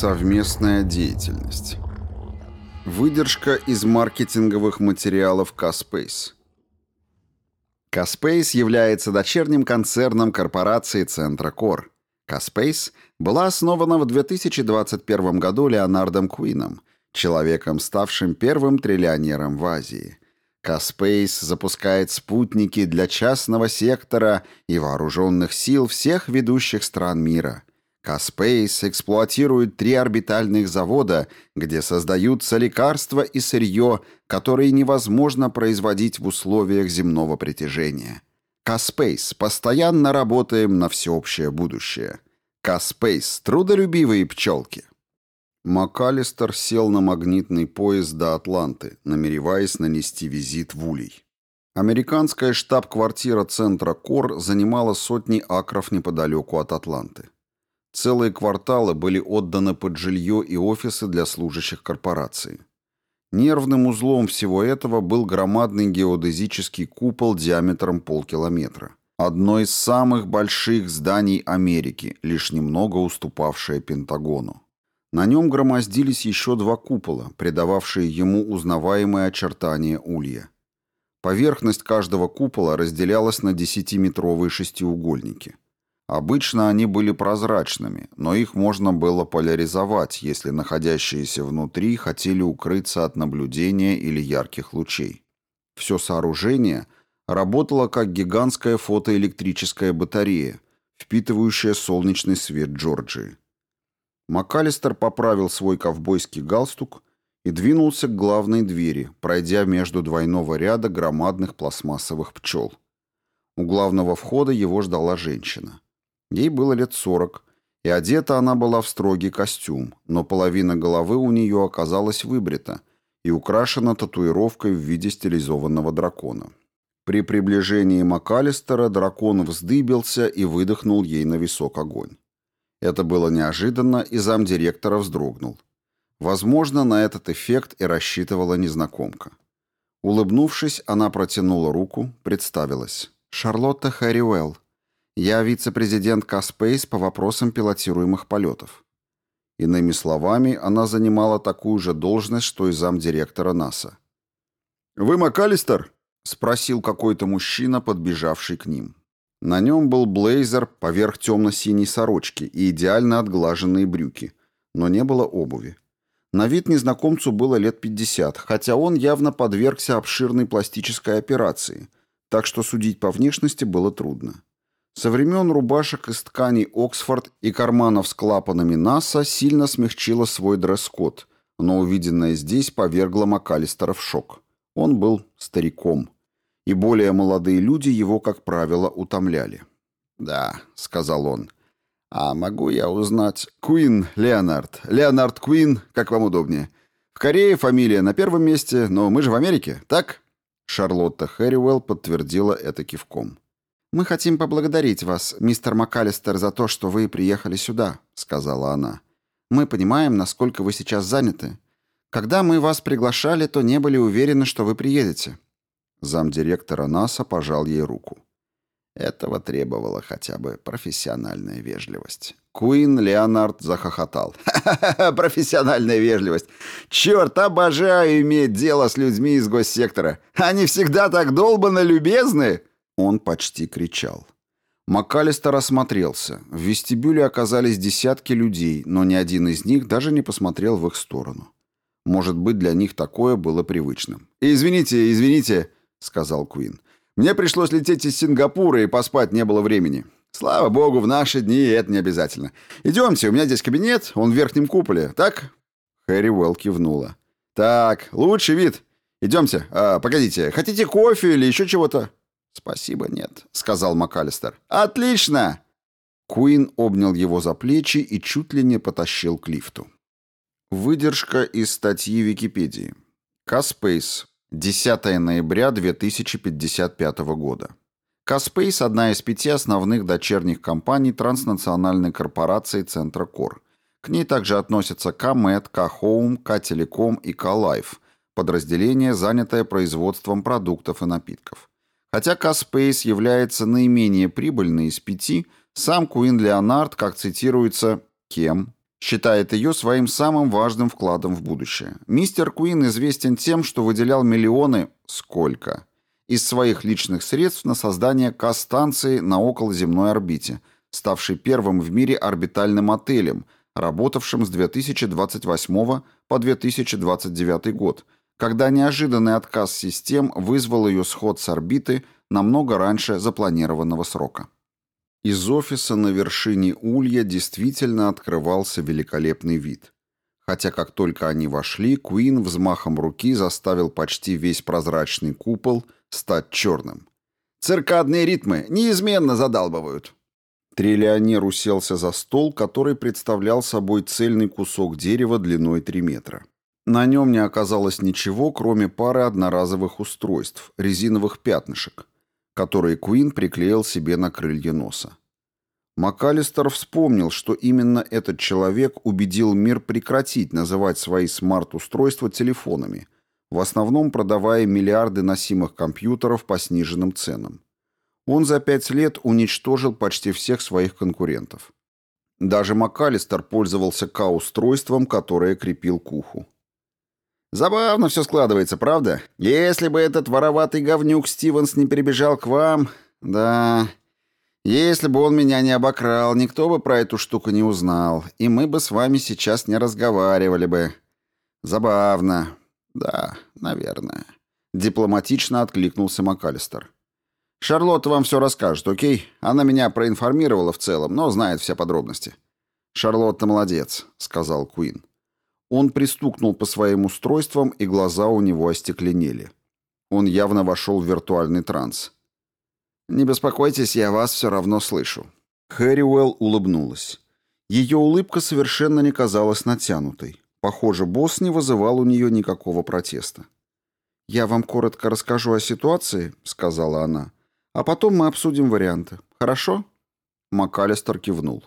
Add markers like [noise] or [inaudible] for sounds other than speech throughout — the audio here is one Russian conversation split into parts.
Совместная деятельность. Выдержка из маркетинговых материалов Caspace. Caspace является дочерним концерном корпорации Центра Кор. Caspace была основана в 2021 году Леонардом Куином, человеком, ставшим первым триллионером в Азии. Caspace запускает спутники для частного сектора и вооруженных сил всех ведущих стран мира – Каспейс эксплуатирует три орбитальных завода, где создаются лекарства и сырье, которые невозможно производить в условиях земного притяжения. Каспейс. Постоянно работаем на всеобщее будущее. Каспейс. Трудолюбивые пчелки. МакАлистер сел на магнитный поезд до Атланты, намереваясь нанести визит в Улей. Американская штаб-квартира Центра КОР занимала сотни акров неподалеку от Атланты. Целые кварталы были отданы под жилье и офисы для служащих корпорации. Нервным узлом всего этого был громадный геодезический купол диаметром полкилометра. Одно из самых больших зданий Америки, лишь немного уступавшее Пентагону. На нем громоздились еще два купола, придававшие ему узнаваемые очертания улья. Поверхность каждого купола разделялась на десятиметровые шестиугольники – Обычно они были прозрачными, но их можно было поляризовать, если находящиеся внутри хотели укрыться от наблюдения или ярких лучей. Все сооружение работало как гигантская фотоэлектрическая батарея, впитывающая солнечный свет Джорджии. МакАлистер поправил свой ковбойский галстук и двинулся к главной двери, пройдя между двойного ряда громадных пластмассовых пчел. У главного входа его ждала женщина. Ей было лет сорок, и одета она была в строгий костюм, но половина головы у нее оказалась выбрита и украшена татуировкой в виде стилизованного дракона. При приближении МакАлистера дракон вздыбился и выдохнул ей на висок огонь. Это было неожиданно, и замдиректора вздрогнул. Возможно, на этот эффект и рассчитывала незнакомка. Улыбнувшись, она протянула руку, представилась. «Шарлотта Харриуэлл». Я вице-президент Каспейс по вопросам пилотируемых полетов. Иными словами, она занимала такую же должность, что и замдиректора НАСА. «Вы МакАлистер?» — спросил какой-то мужчина, подбежавший к ним. На нем был блейзер поверх темно-синей сорочки и идеально отглаженные брюки, но не было обуви. На вид незнакомцу было лет 50, хотя он явно подвергся обширной пластической операции, так что судить по внешности было трудно. Со времен рубашек из тканей Оксфорд и карманов с клапанами НАСА сильно смягчила свой дресс-код, но увиденное здесь повергло МакАлистера в шок. Он был стариком, и более молодые люди его, как правило, утомляли. «Да», — сказал он. «А могу я узнать...» «Куин Леонард. Леонард Куин, как вам удобнее. В Корее фамилия на первом месте, но мы же в Америке, так?» Шарлотта Хэрриуэлл подтвердила это кивком. «Мы хотим поблагодарить вас, мистер МакАлистер, за то, что вы приехали сюда», — сказала она. «Мы понимаем, насколько вы сейчас заняты. Когда мы вас приглашали, то не были уверены, что вы приедете». Замдиректора НАСА пожал ей руку. Этого требовала хотя бы профессиональная вежливость. Куин Леонард захохотал. «Ха-ха-ха, профессиональная вежливость! Черт, обожаю иметь дело с людьми из госсектора! Они всегда так долбанно любезны!» Он почти кричал. МакАлистер осмотрелся. В вестибюле оказались десятки людей, но ни один из них даже не посмотрел в их сторону. Может быть, для них такое было привычным. «Извините, извините», — сказал Куин. «Мне пришлось лететь из Сингапура, и поспать не было времени. Слава богу, в наши дни это не обязательно. Идемте, у меня здесь кабинет, он в верхнем куполе, так?» Хэри Уэлл кивнула. «Так, лучший вид. Идемте. А, погодите, хотите кофе или еще чего-то?» «Спасибо, нет», — сказал МакАлистер. «Отлично!» Куин обнял его за плечи и чуть ли не потащил к лифту. Выдержка из статьи Википедии. KSpace. 10 ноября 2055 года. KSpace – одна из пяти основных дочерних компаний транснациональной корпорации Centrocor. К ней также относятся Камет, Кахоум, К-Телеком и К-Лайф, подразделение, занятое производством продуктов и напитков. Хотя KSpace является наименее прибыльной из пяти, сам Куин Леонард, как цитируется, кем? Считает ее своим самым важным вкладом в будущее. Мистер Куин известен тем, что выделял миллионы... Сколько? Из своих личных средств на создание К-станции на околоземной орбите, ставшей первым в мире орбитальным отелем, работавшим с 2028 по 2029 год, когда неожиданный отказ систем вызвал ее сход с орбиты намного раньше запланированного срока. Из офиса на вершине Улья действительно открывался великолепный вид. Хотя как только они вошли, Куин взмахом руки заставил почти весь прозрачный купол стать черным. «Циркадные ритмы неизменно задалбывают», Триллионер уселся за стол, который представлял собой цельный кусок дерева длиной 3 метра. На нем не оказалось ничего, кроме пары одноразовых устройств, резиновых пятнышек, которые Куин приклеил себе на крылья носа. МакАлистер вспомнил, что именно этот человек убедил мир прекратить называть свои смарт-устройства телефонами, в основном продавая миллиарды носимых компьютеров по сниженным ценам. Он за пять лет уничтожил почти всех своих конкурентов. Даже МакАлистер пользовался К-устройством, которое крепил к уху. «Забавно все складывается, правда? Если бы этот вороватый говнюк Стивенс не перебежал к вам... Да... Если бы он меня не обокрал, никто бы про эту штуку не узнал, и мы бы с вами сейчас не разговаривали бы. Забавно. Да, наверное». Дипломатично откликнулся МакАлистер. Шарлотта вам все расскажет, окей? Она меня проинформировала в целом, но знает все подробности. Шарлотта молодец, сказал Куин. Он пристукнул по своим устройствам, и глаза у него остекленели. Он явно вошел в виртуальный транс. «Не беспокойтесь, я вас все равно слышу». Хэриуэлл улыбнулась. Ее улыбка совершенно не казалась натянутой. Похоже, босс не вызывал у нее никакого протеста. «Я вам коротко расскажу о ситуации», — сказала она. А потом мы обсудим варианты. Хорошо?» МакАлистер кивнул.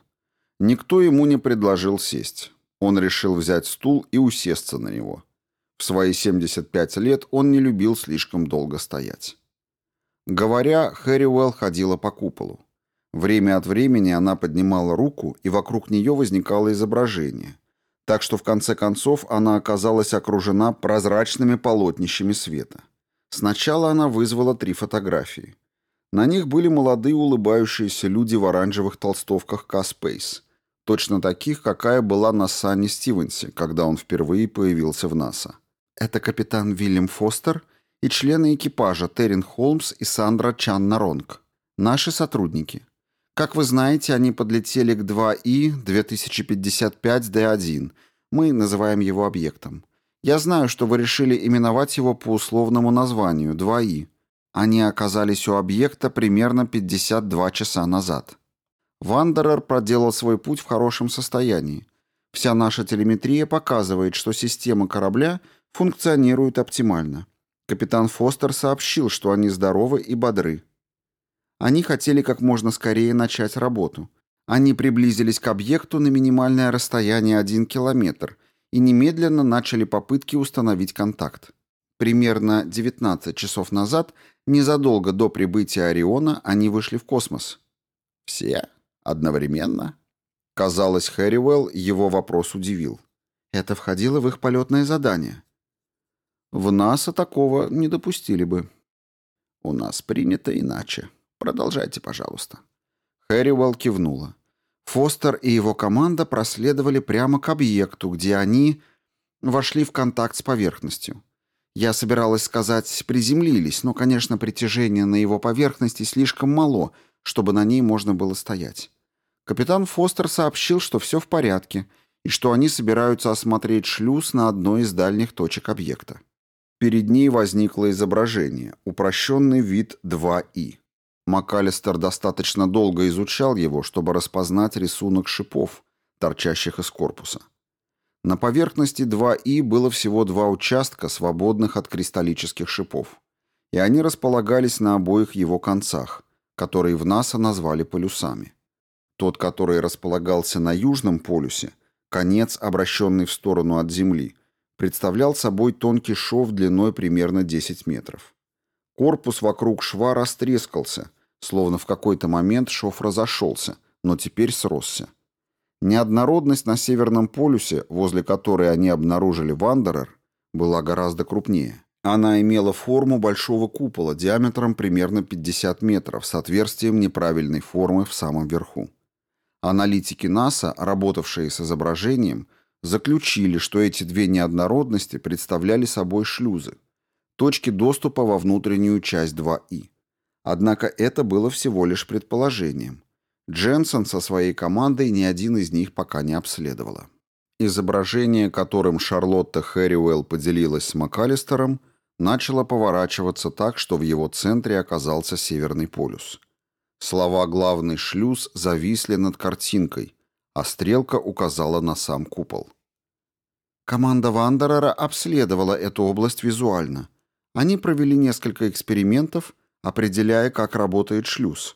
Никто ему не предложил сесть. Он решил взять стул и усесться на него. В свои 75 лет он не любил слишком долго стоять. Говоря, Хэриуэлл ходила по куполу. Время от времени она поднимала руку, и вокруг нее возникало изображение. Так что в конце концов она оказалась окружена прозрачными полотнищами света. Сначала она вызвала три фотографии. На них были молодые улыбающиеся люди в оранжевых толстовках К-Спейс, точно таких, какая была на Санне Стивенсе, когда он впервые появился в НАСА. Это капитан Вильям Фостер и члены экипажа Террин Холмс и Сандра Чаннаронг. Наши сотрудники. Как вы знаете, они подлетели к 2И 2055D1. Мы называем его объектом. Я знаю, что вы решили именовать его по условному названию 2И. Они оказались у объекта примерно 52 часа назад. Вандерер проделал свой путь в хорошем состоянии. Вся наша телеметрия показывает, что система корабля функционирует оптимально. Капитан Фостер сообщил, что они здоровы и бодры. Они хотели как можно скорее начать работу. Они приблизились к объекту на минимальное расстояние 1 километр и немедленно начали попытки установить контакт. Примерно 19 часов назад Незадолго до прибытия Ориона они вышли в космос. Все? Одновременно? Казалось, Хэриуэлл его вопрос удивил. Это входило в их полетное задание. В НАСА такого не допустили бы. У нас принято иначе. Продолжайте, пожалуйста. Хэриуэлл кивнула. Фостер и его команда проследовали прямо к объекту, где они вошли в контакт с поверхностью. Я собиралась сказать «приземлились», но, конечно, притяжение на его поверхности слишком мало, чтобы на ней можно было стоять. Капитан Фостер сообщил, что все в порядке, и что они собираются осмотреть шлюз на одной из дальних точек объекта. Перед ней возникло изображение, упрощенный вид 2И. МакАлистер достаточно долго изучал его, чтобы распознать рисунок шипов, торчащих из корпуса. На поверхности 2И было всего два участка, свободных от кристаллических шипов, и они располагались на обоих его концах, которые в НАСА назвали полюсами. Тот, который располагался на южном полюсе, конец, обращенный в сторону от Земли, представлял собой тонкий шов длиной примерно 10 метров. Корпус вокруг шва растрескался, словно в какой-то момент шов разошелся, но теперь сросся. Неоднородность на Северном полюсе, возле которой они обнаружили Вандерер, была гораздо крупнее. Она имела форму большого купола диаметром примерно 50 метров с отверстием неправильной формы в самом верху. Аналитики НАСА, работавшие с изображением, заключили, что эти две неоднородности представляли собой шлюзы, точки доступа во внутреннюю часть 2И. Однако это было всего лишь предположением. Дженсен со своей командой ни один из них пока не обследовала. Изображение, которым Шарлотта Хэрриуэлл поделилась с МакАлистером, начало поворачиваться так, что в его центре оказался Северный полюс. Слова «главный шлюз» зависли над картинкой, а стрелка указала на сам купол. Команда Вандерера обследовала эту область визуально. Они провели несколько экспериментов, определяя, как работает шлюз.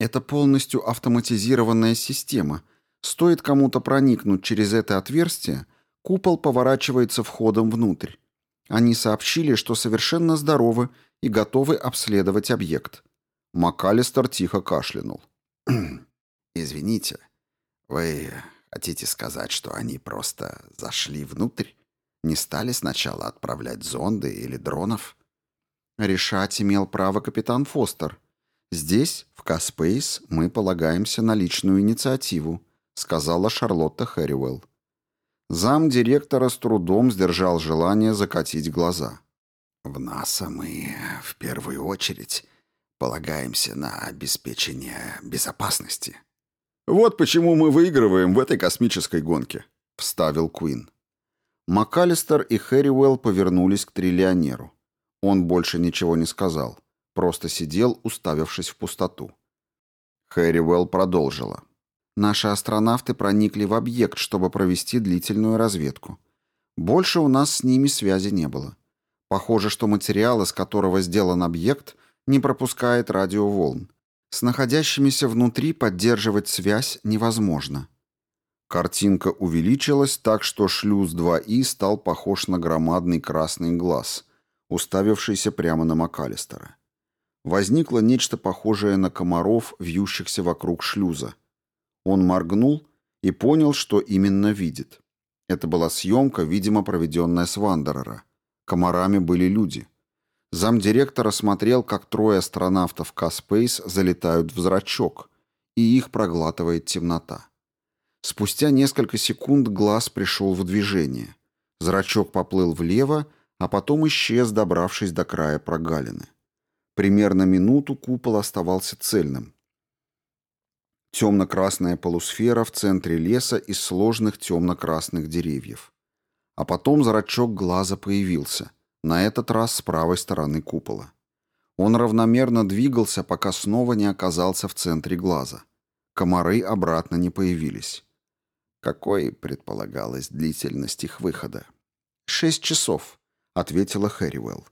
Это полностью автоматизированная система — Стоит кому-то проникнуть через это отверстие, купол поворачивается входом внутрь. Они сообщили, что совершенно здоровы и готовы обследовать объект. МакАлистер тихо кашлянул. [clears throat] «Извините, вы хотите сказать, что они просто зашли внутрь? Не стали сначала отправлять зонды или дронов?» Решать имел право капитан Фостер. Здесь, в Каспейс, мы полагаемся на личную инициативу. — сказала Шарлотта Хэрриуэлл. Зам директора с трудом сдержал желание закатить глаза. «В НАСА мы в первую очередь полагаемся на обеспечение безопасности». «Вот почему мы выигрываем в этой космической гонке», — вставил Куин. МакАлистер и Хэрриуэлл повернулись к триллионеру. Он больше ничего не сказал, просто сидел, уставившись в пустоту. Хэрриуэлл продолжила. Наши астронавты проникли в объект, чтобы провести длительную разведку. Больше у нас с ними связи не было. Похоже, что материал, из которого сделан объект, не пропускает радиоволн. С находящимися внутри поддерживать связь невозможно. Картинка увеличилась так, что шлюз 2И стал похож на громадный красный глаз, уставившийся прямо на МакАлистера. Возникло нечто похожее на комаров, вьющихся вокруг шлюза. Он моргнул и понял, что именно видит. Это была съемка, видимо, проведенная с Вандерера. Комарами были люди. Замдиректора смотрел, как трое астронавтов Каспейс залетают в зрачок, и их проглатывает темнота. Спустя несколько секунд глаз пришел в движение. Зрачок поплыл влево, а потом исчез, добравшись до края прогалины. Примерно минуту купол оставался цельным, Темно-красная полусфера в центре леса из сложных темно-красных деревьев. А потом зрачок глаза появился, на этот раз с правой стороны купола. Он равномерно двигался, пока снова не оказался в центре глаза. Комары обратно не появились. Какой предполагалась длительность их выхода? «Шесть часов», — ответила Хэрриуэлл.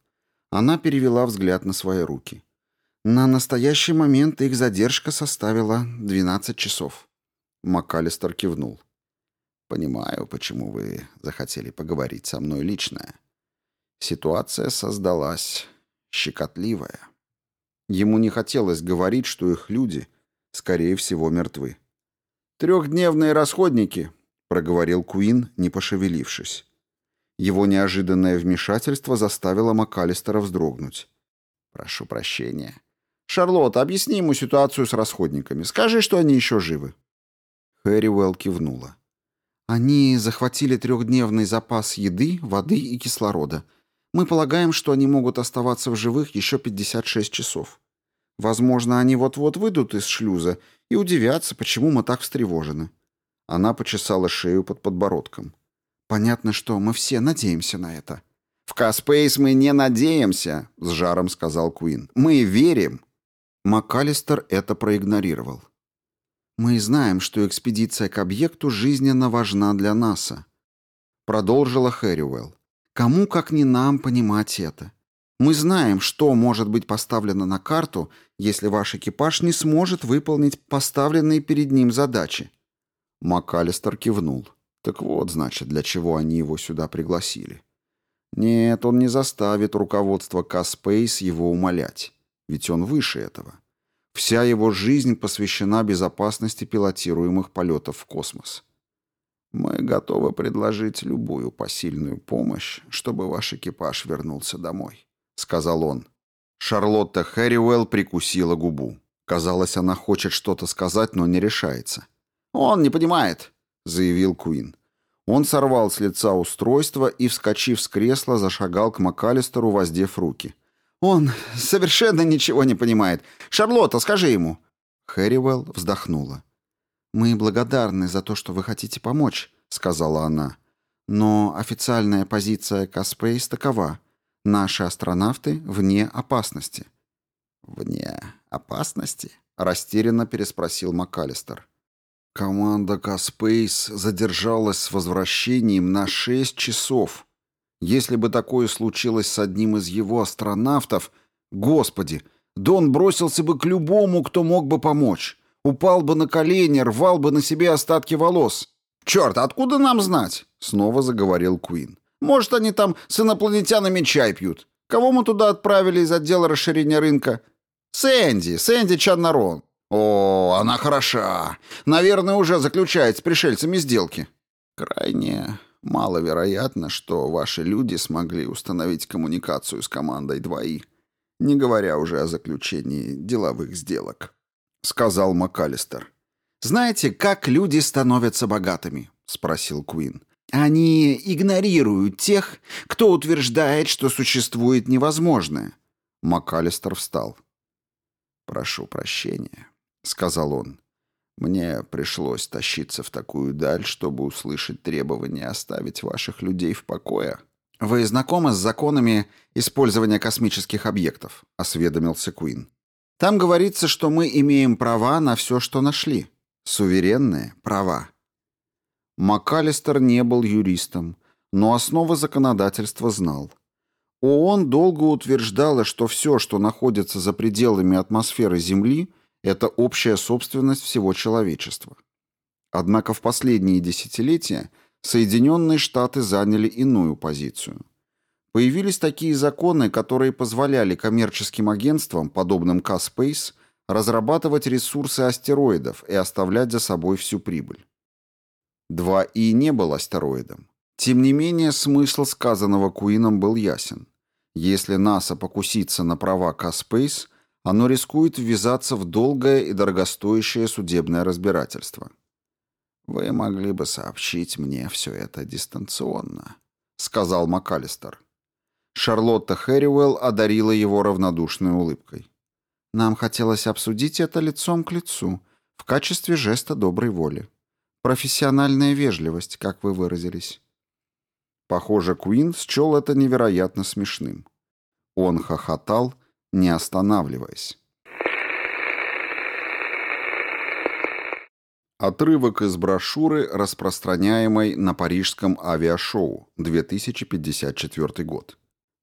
Она перевела взгляд на свои руки. На настоящий момент их задержка составила 12 часов. МакАлистер кивнул. «Понимаю, почему вы захотели поговорить со мной лично. Ситуация создалась щекотливая». Ему не хотелось говорить, что их люди, скорее всего, мертвы. «Трехдневные расходники», — проговорил Куин, не пошевелившись. Его неожиданное вмешательство заставило МакАлистера вздрогнуть. «Прошу прощения», «Шарлотта, объясни ему ситуацию с расходниками. Скажи, что они еще живы». Хэри Уэлл кивнула. «Они захватили трехдневный запас еды, воды и кислорода. Мы полагаем, что они могут оставаться в живых еще 56 часов. Возможно, они вот-вот выйдут из шлюза и удивятся, почему мы так встревожены». Она почесала шею под подбородком. «Понятно, что мы все надеемся на это». «В Каспейс мы не надеемся», — с жаром сказал Куин. «Мы верим». МакАлистер это проигнорировал. «Мы знаем, что экспедиция к объекту жизненно важна для НАСА», — продолжила Хэрриуэлл. «Кому, как не нам, понимать это? Мы знаем, что может быть поставлено на карту, если ваш экипаж не сможет выполнить поставленные перед ним задачи». МакАлистер кивнул. «Так вот, значит, для чего они его сюда пригласили». Нет, он не заставит руководство Каспейс его умолять ведь он выше этого. Вся его жизнь посвящена безопасности пилотируемых полетов в космос. Мы готовы предложить любую посильную помощь, чтобы ваш экипаж вернулся домой», — сказал он. Шарлотта Хэрриуэлл прикусила губу. Казалось, она хочет что-то сказать, но не решается. «Он не понимает», — заявил Куин. Он сорвал с лица устройство и, вскочив с кресла, зашагал к МакАлистеру, воздев руки. «Он совершенно ничего не понимает. Шарлотта, скажи ему». Хэрриуэлл вздохнула. «Мы благодарны за то, что вы хотите помочь», — сказала она. «Но официальная позиция Каспейс такова. Наши астронавты вне опасности». «Вне опасности?» — растерянно переспросил МакАлистер. Команда Каспейс задержалась с возвращением на шесть часов. Если бы такое случилось с одним из его астронавтов, господи, Дон бросился бы к любому, кто мог бы помочь. Упал бы на колени, рвал бы на себе остатки волос. «Черт, откуда нам знать?» — снова заговорил Куин. «Может, они там с инопланетянами чай пьют? Кого мы туда отправили из отдела расширения рынка?» «Сэнди, Сэнди Чаннарон. «О, она хороша. Наверное, уже заключает с пришельцами сделки». «Крайне маловероятно, что ваши люди смогли установить коммуникацию с командой 2И, не говоря уже о заключении деловых сделок», — сказал МакАлистер. «Знаете, как люди становятся богатыми?» — спросил Куин. «Они игнорируют тех, кто утверждает, что существует невозможное». МакАлистер встал. «Прошу прощения. — сказал он. «Мне пришлось тащиться в такую даль, чтобы услышать требование оставить ваших людей в покое». «Вы знакомы с законами использования космических объектов?» — осведомился Куин. «Там говорится, что мы имеем права на все, что нашли. Суверенные права». МакАлистер не был юристом, но основы законодательства знал. ООН долго утверждала, что все, что находится за пределами атмосферы Земли — это общая собственность всего человечества. Однако в последние десятилетия Соединенные Штаты заняли иную позицию. Появились такие законы, которые позволяли коммерческим агентствам, подобным К-Space, разрабатывать ресурсы астероидов и оставлять за собой всю прибыль. 2И не был астероидом. Тем не менее, смысл сказанного Куином был ясен. Если НАСА покусится на права К-Space, оно рискует ввязаться в долгое и дорогостоящее судебное разбирательство. «Вы могли бы сообщить мне все это дистанционно», — сказал МакАлистер. Шарлотта Хэрриуэлл одарила его равнодушной улыбкой. «Нам хотелось обсудить это лицом к лицу, в качестве жеста доброй воли. Профессиональная вежливость, как вы выразились». Похоже, Куин счел это невероятно смешным. Он хохотал, не останавливаясь. Отрывок из брошюры, распространяемой на парижском авиашоу, 2054 год.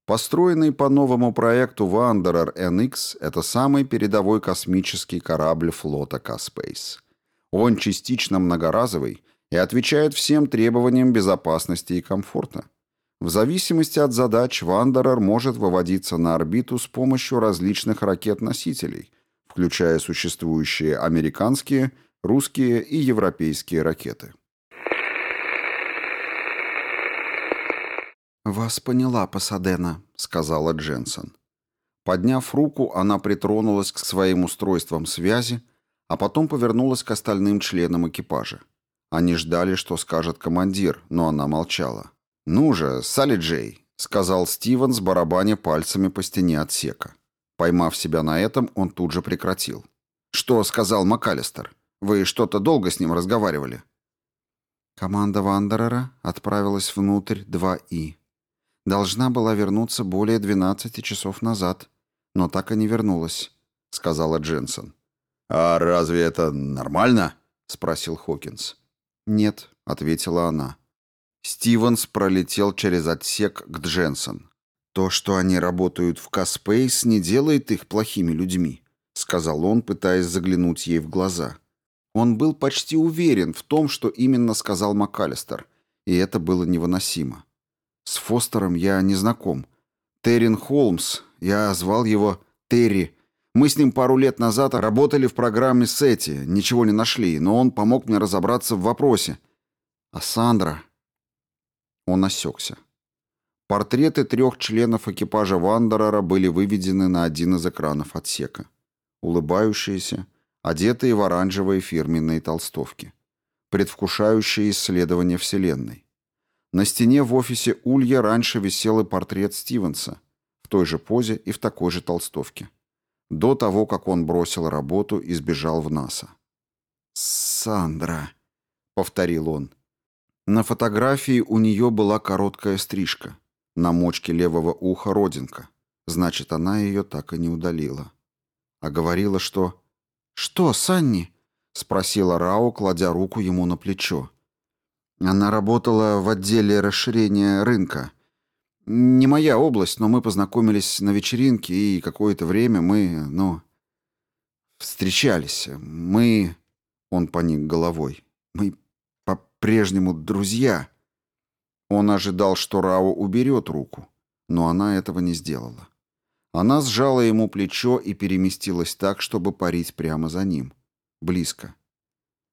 Построенный по новому проекту Wanderer NX, это самый передовой космический корабль флота К-Space. Он частично многоразовый и отвечает всем требованиям безопасности и комфорта. В зависимости от задач Вандерер может выводиться на орбиту с помощью различных ракет-носителей, включая существующие американские, русские и европейские ракеты. «Вас поняла, Пасадена», — сказала Дженсен. Подняв руку, она притронулась к своим устройствам связи, а потом повернулась к остальным членам экипажа. Они ждали, что скажет командир, но она молчала. «Ну же, Салли Джей», — сказал Стивен с барабаня пальцами по стене отсека. Поймав себя на этом, он тут же прекратил. «Что сказал МакАлистер? Вы что-то долго с ним разговаривали?» Команда Вандерера отправилась внутрь 2И. Должна была вернуться более 12 часов назад, но так и не вернулась, — сказала Дженсен. «А разве это нормально?» — спросил Хокинс. «Нет», — ответила она. Стивенс пролетел через отсек к Дженсон. «То, что они работают в Каспейс, не делает их плохими людьми», — сказал он, пытаясь заглянуть ей в глаза. Он был почти уверен в том, что именно сказал МакАлистер, и это было невыносимо. «С Фостером я не знаком. Террин Холмс, я звал его Терри. Мы с ним пару лет назад работали в программе Сети, ничего не нашли, но он помог мне разобраться в вопросе. А Сандра... Он осекся. Портреты трех членов экипажа Вандерера были выведены на один из экранов отсека. Улыбающиеся, одетые в оранжевые фирменные толстовки. Предвкушающие исследование Вселенной. На стене в офисе Улья раньше висел и портрет Стивенса, в той же позе и в такой же толстовке. До того, как он бросил работу и сбежал в НАСА. «Сандра», — повторил он. На фотографии у нее была короткая стрижка. На мочке левого уха родинка. Значит, она ее так и не удалила. А говорила, что... «Что, Санни?» — спросила Рао, кладя руку ему на плечо. Она работала в отделе расширения рынка. Не моя область, но мы познакомились на вечеринке, и какое-то время мы, ну, встречались. Мы... Он поник головой. Мы по-прежнему друзья. Он ожидал, что Рао уберет руку, но она этого не сделала. Она сжала ему плечо и переместилась так, чтобы парить прямо за ним. Близко.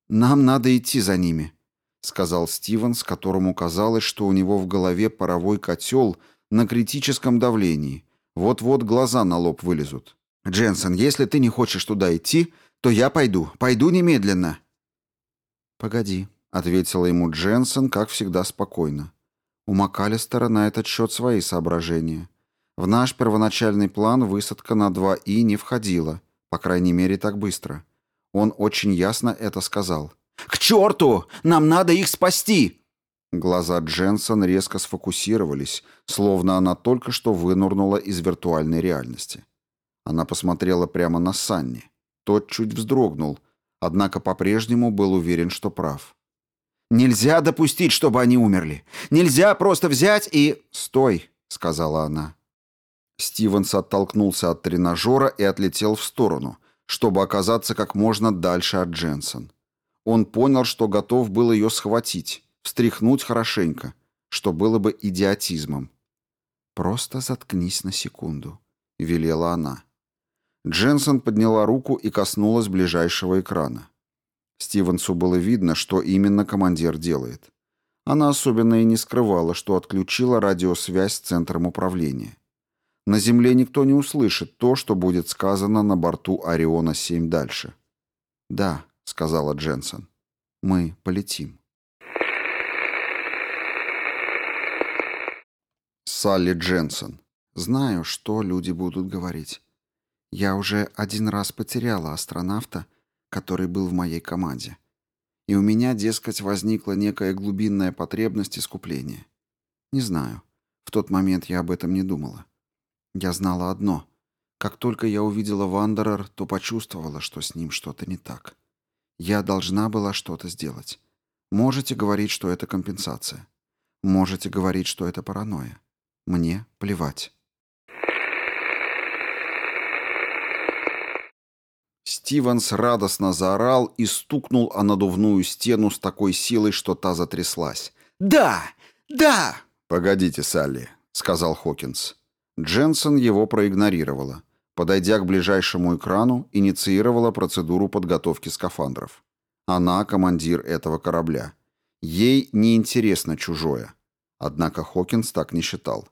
«Нам надо идти за ними», — сказал Стивенс, которому казалось, что у него в голове паровой котел на критическом давлении. Вот-вот глаза на лоб вылезут. «Дженсен, если ты не хочешь туда идти, то я пойду. Пойду немедленно». «Погоди», — ответила ему Дженсен, как всегда спокойно. У МакАлистера на этот счет свои соображения. В наш первоначальный план высадка на 2И не входила, по крайней мере, так быстро. Он очень ясно это сказал. «К черту! Нам надо их спасти!» Глаза Дженсон резко сфокусировались, словно она только что вынурнула из виртуальной реальности. Она посмотрела прямо на Санни. Тот чуть вздрогнул, однако по-прежнему был уверен, что прав. Нельзя допустить, чтобы они умерли. Нельзя просто взять и... «Стой», — сказала она. Стивенс оттолкнулся от тренажера и отлетел в сторону, чтобы оказаться как можно дальше от Дженсон. Он понял, что готов был ее схватить, встряхнуть хорошенько, что было бы идиотизмом. «Просто заткнись на секунду», — велела она. Дженсон подняла руку и коснулась ближайшего экрана. Стивенсу было видно, что именно командир делает. Она особенно и не скрывала, что отключила радиосвязь с центром управления. На Земле никто не услышит то, что будет сказано на борту Ориона-7 дальше. «Да», — сказала Дженсон, — «мы полетим». Салли Дженсон. «Знаю, что люди будут говорить. Я уже один раз потеряла астронавта, который был в моей команде. И у меня, дескать, возникла некая глубинная потребность искупления. Не знаю. В тот момент я об этом не думала. Я знала одно. Как только я увидела Вандерер, то почувствовала, что с ним что-то не так. Я должна была что-то сделать. Можете говорить, что это компенсация. Можете говорить, что это паранойя. Мне плевать. Стивенс радостно заорал и стукнул о надувную стену с такой силой, что та затряслась. «Да! Да!» «Погодите, Салли», — сказал Хокинс. Дженсен его проигнорировала. Подойдя к ближайшему экрану, инициировала процедуру подготовки скафандров. Она командир этого корабля. Ей неинтересно чужое. Однако Хокинс так не считал.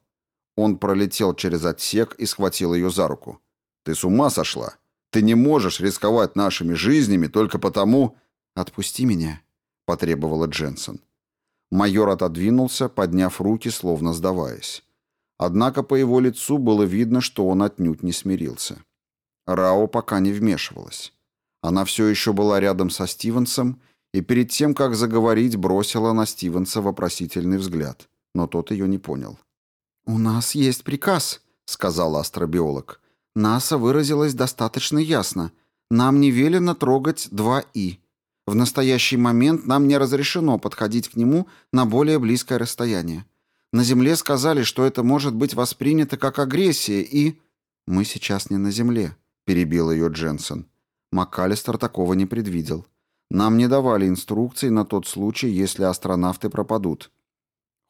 Он пролетел через отсек и схватил ее за руку. «Ты с ума сошла? Ты не можешь рисковать нашими жизнями только потому...» «Отпусти меня», — потребовала Дженсен. Майор отодвинулся, подняв руки, словно сдаваясь. Однако по его лицу было видно, что он отнюдь не смирился. Рао пока не вмешивалась. Она все еще была рядом со Стивенсом и перед тем, как заговорить, бросила на Стивенса вопросительный взгляд, но тот ее не понял. «У нас есть приказ», — сказал астробиолог. НАСА выразилась достаточно ясно. Нам не велено трогать 2И. В настоящий момент нам не разрешено подходить к нему на более близкое расстояние. На Земле сказали, что это может быть воспринято как агрессия и... «Мы сейчас не на Земле», — перебил ее Дженсен. МакАлистер такого не предвидел. Нам не давали инструкций на тот случай, если астронавты пропадут.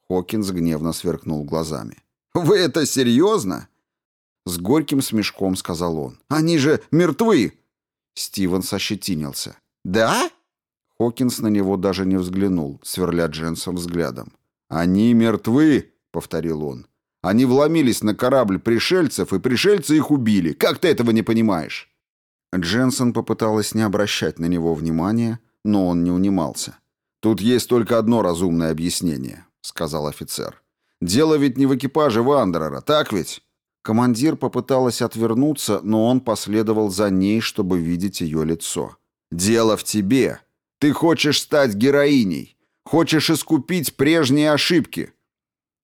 Хокинс гневно сверкнул глазами. «Вы это серьезно? С горьким смешком сказал он. «Они же мертвы!» Стивенс ощетинился. «Да?» Хокинс на него даже не взглянул, сверля Дженсом взглядом. «Они мертвы!» — повторил он. «Они вломились на корабль пришельцев, и пришельцы их убили. Как ты этого не понимаешь?» Дженсон попыталась не обращать на него внимания, но он не унимался. «Тут есть только одно разумное объяснение», — сказал офицер. «Дело ведь не в экипаже Вандерера, так ведь?» Командир попыталась отвернуться, но он последовал за ней, чтобы видеть ее лицо. «Дело в тебе. Ты хочешь стать героиней. Хочешь искупить прежние ошибки».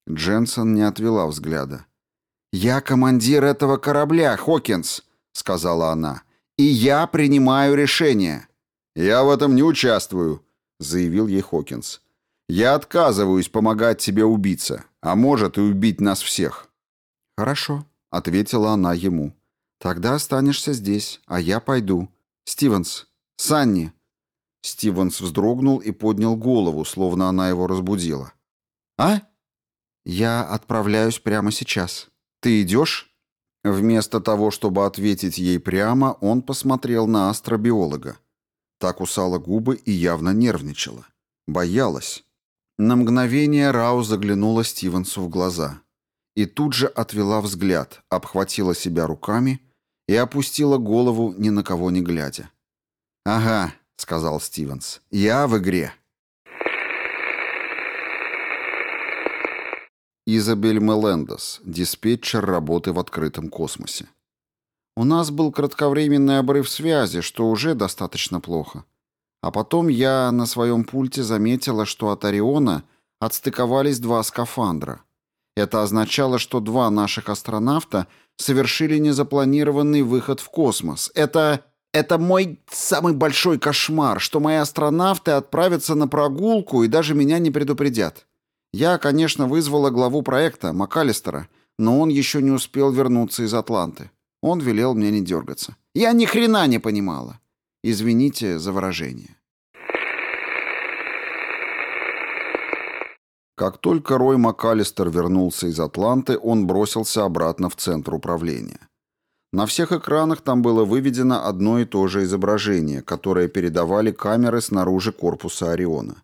Дженсон не отвела взгляда. «Я командир этого корабля, Хокинс», — сказала она. «И я принимаю решение». «Я в этом не участвую», — заявил ей Хокинс. «Я отказываюсь помогать тебе убиться, а может и убить нас всех». «Хорошо», — ответила она ему. «Тогда останешься здесь, а я пойду. Стивенс, Санни». Стивенс вздрогнул и поднял голову, словно она его разбудила. «А?» «Я отправляюсь прямо сейчас. Ты идешь?» Вместо того, чтобы ответить ей прямо, он посмотрел на астробиолога. Так кусала губы и явно нервничала. Боялась. На мгновение Рау заглянула Стивенсу в глаза и тут же отвела взгляд, обхватила себя руками и опустила голову, ни на кого не глядя. «Ага», — сказал Стивенс, — «я в игре». Изабель Мелендес, диспетчер работы в открытом космосе. У нас был кратковременный обрыв связи, что уже достаточно плохо. А потом я на своем пульте заметила, что от Ориона отстыковались два скафандра — это означало, что два наших астронавта совершили незапланированный выход в космос. Это... это мой самый большой кошмар, что мои астронавты отправятся на прогулку и даже меня не предупредят. Я, конечно, вызвала главу проекта, МакАлистера, но он еще не успел вернуться из Атланты. Он велел мне не дергаться. Я ни хрена не понимала. Извините за выражение. Как только Рой МакАлистер вернулся из Атланты, он бросился обратно в центр управления. На всех экранах там было выведено одно и то же изображение, которое передавали камеры снаружи корпуса Ориона.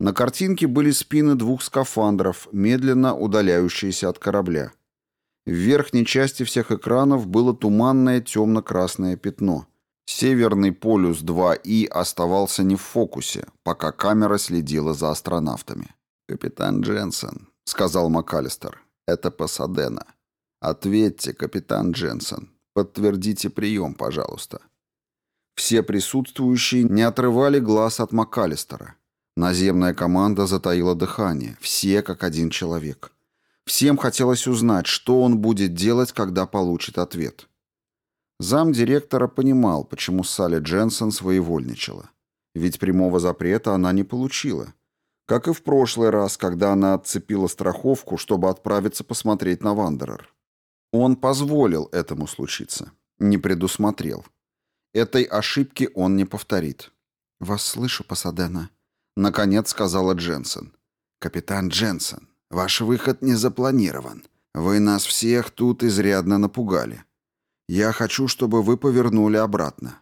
На картинке были спины двух скафандров, медленно удаляющиеся от корабля. В верхней части всех экранов было туманное темно-красное пятно. Северный полюс 2И оставался не в фокусе, пока камера следила за астронавтами. «Капитан Дженсен», — сказал МакАлистер, — «это Пасадена. Ответьте, капитан Дженсен. Подтвердите прием, пожалуйста». Все присутствующие не отрывали глаз от МакАлистера. Наземная команда затаила дыхание, все как один человек. Всем хотелось узнать, что он будет делать, когда получит ответ. Зам директора понимал, почему Салли Дженсен своевольничала. Ведь прямого запрета она не получила. Как и в прошлый раз, когда она отцепила страховку, чтобы отправиться посмотреть на Вандерер. Он позволил этому случиться. Не предусмотрел. Этой ошибки он не повторит. «Вас слышу, Пасадена», — наконец сказала Дженсен. «Капитан Дженсен, ваш выход не запланирован. Вы нас всех тут изрядно напугали. Я хочу, чтобы вы повернули обратно».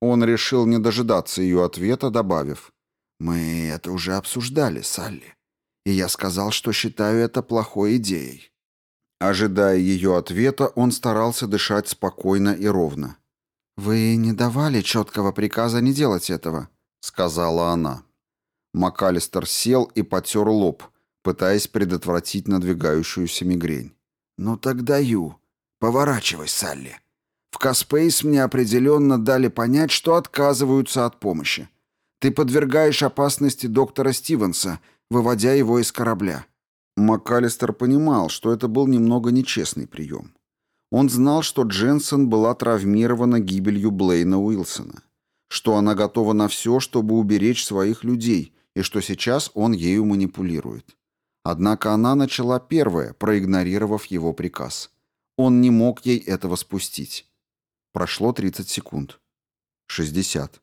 Он решил не дожидаться ее ответа, добавив. «Мы это уже обсуждали, Салли, и я сказал, что считаю это плохой идеей». Ожидая ее ответа, он старался дышать спокойно и ровно. «Вы не давали четкого приказа не делать этого», — сказала она. МакАлистер сел и потер лоб, пытаясь предотвратить надвигающуюся мигрень. «Ну так даю. Поворачивай, Салли. В Каспейс мне определенно дали понять, что отказываются от помощи. Ты подвергаешь опасности доктора Стивенса, выводя его из корабля». МакАлистер понимал, что это был немного нечестный прием. Он знал, что Дженсен была травмирована гибелью Блейна Уилсона, что она готова на все, чтобы уберечь своих людей, и что сейчас он ею манипулирует. Однако она начала первая, проигнорировав его приказ. Он не мог ей этого спустить. Прошло 30 секунд. 60.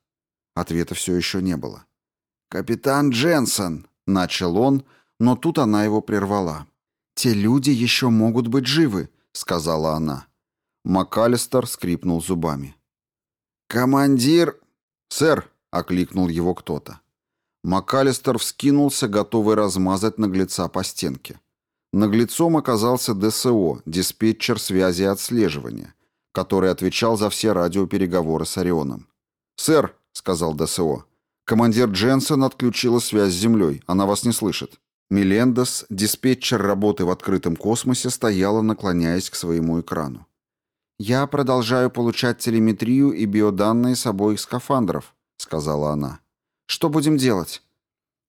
Ответа все еще не было. «Капитан Дженсен!» — начал он, но тут она его прервала. «Те люди еще могут быть живы», — сказала она. МакАлистер скрипнул зубами. «Командир...» «Сэр!» — окликнул его кто-то. МакАлистер вскинулся, готовый размазать наглеца по стенке. Наглецом оказался ДСО, диспетчер связи и отслеживания, который отвечал за все радиопереговоры с Орионом. «Сэр», — сказал ДСО, — «командир Дженсен отключила связь с Землей. Она вас не слышит». Мелендес, диспетчер работы в открытом космосе, стояла, наклоняясь к своему экрану. «Я продолжаю получать телеметрию и биоданные с обоих скафандров», — сказала она. «Что будем делать?»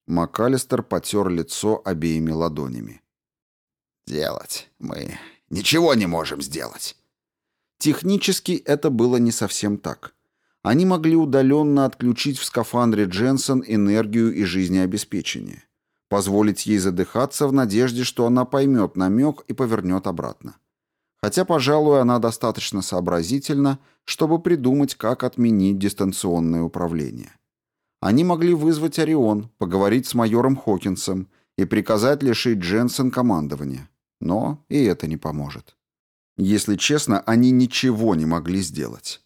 МакАлистер потер лицо обеими ладонями. «Делать? Мы ничего не можем сделать». Технически это было не совсем так. Они могли удаленно отключить в скафандре Дженсен энергию и жизнеобеспечение позволить ей задыхаться в надежде, что она поймет намек и повернет обратно. Хотя, пожалуй, она достаточно сообразительна, чтобы придумать, как отменить дистанционное управление. Они могли вызвать Орион, поговорить с майором Хокинсом и приказать лишить Дженсен командования. Но и это не поможет. Если честно, они ничего не могли сделать.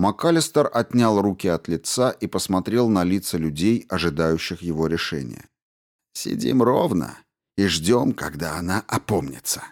МакАлистер отнял руки от лица и посмотрел на лица людей, ожидающих его решения. Сидим ровно и ждем, когда она опомнится.